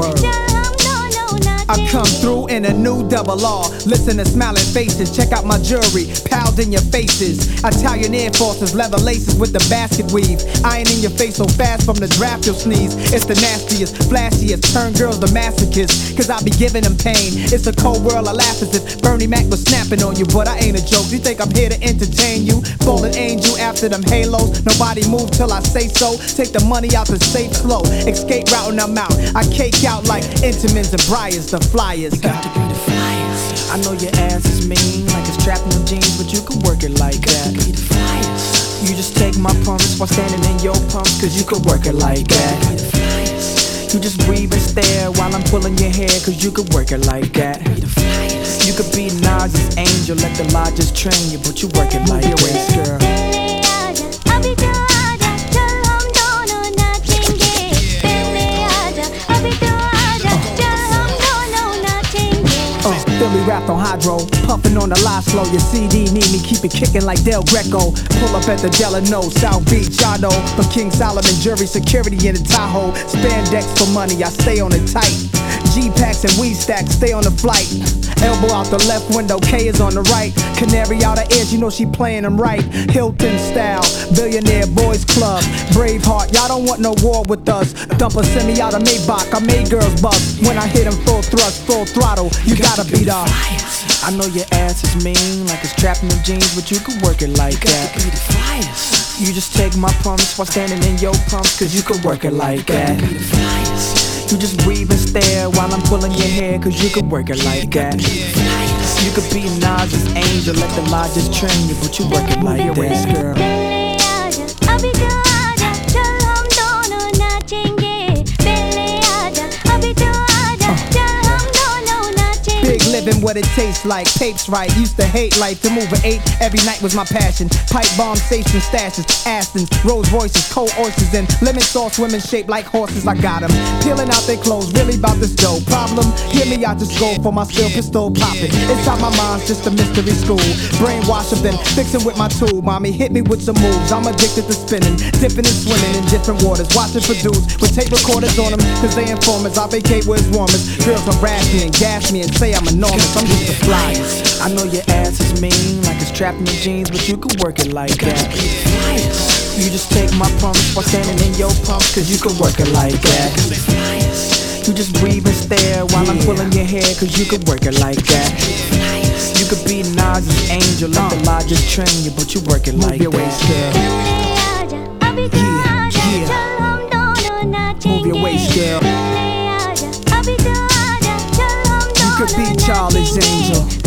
Word. I come through in a new double R. Listen to smiling faces, check out my jewelry, pals in your faces. Italian Air Forces, leather laces with the basket weave. Iron in your face so fast from the draft you'll sneeze. It's the nastiest, flashiest, turn girls to masochists. Cause I be giving them pain. It's a cold world, I laugh as if Bernie Mac was snapping on you, but I ain't a joke. You think I'm here to entertain you? Fallen angel after them halos. Nobody move till I say so. Take the money out the safe slow. Escape route and I'm out. I cake out like Entenmann's and Breyers, the flyers. Got to be the flyers. I know your ass is mean, like it's trapped in jeans, but you can work it like that. Be the flyers. You just take my promise while standing in your pumps, cause you could work it like that. Be the flyers. You just breathe and stare while I'm pulling your hair, cause you could work it like that. Be the flyers. You could be Nas's angel, let the lodges train you, but you work it like this, girl. Philly wrapped on hydro, puffing on the live slow. Your CD need me, keep it kicking like Del Greco. Pull up at the Delano, South Beach, I know. For King Solomon, jury security in the Tahoe. Spandex for money, I stay on it tight. G packs and weed stacks, stay on the flight. Elbow out the left window, K is on the right. Canary out her ears, you know she playing them right. Hilton style, billionaire boys club. Braveheart, y'all don't want no war with us. Dump a semi out of Maybach, I made girls bust. When I hit hit 'em full thrust, full throttle, you gotta beat up. I know your ass is mean, like it's trapped in them jeans, but you could work it like that. The. You just take my promise while standing in your pumps, cause you could work it like that. Be. You just breathe and stare while I'm pulling your hair, cause you could work it like that. You could be Nas's angel, let the lodges train you, but you work it like this, girl. Big what it tastes like. Tapes right, used to hate life. To move at eight every night was my passion. Pipe bomb safes and stashes. Astons, Rolls Royces, cold oysters, and lemon sauce women shaped like horses. I got 'em peeling out their clothes. Really about this dough. Problem? Hear me out just go for my steel pistol popping. Inside my mind's just a mystery school. Brainwash them, then fixing with my tool. Mommy hit me with some moves. I'm addicted to spinning, dipping and swimming in different waters. Watching for dudes with tape recorders on them, cause they informers. I vacate where it's warmest. Girls harass me and gas me and say I'm enormous. I'm just a flyer. I know your ass is mean, like it's trapped in the jeans, but you can work it like that. You just take my promise while standing in your pumps, cause you can work it like that. You just breathe and stare while I'm pulling your hair, cause you can work it like that. You could be Nas's angel, let the lodges train you, but you work it like Move your waist, that. Nas's angel.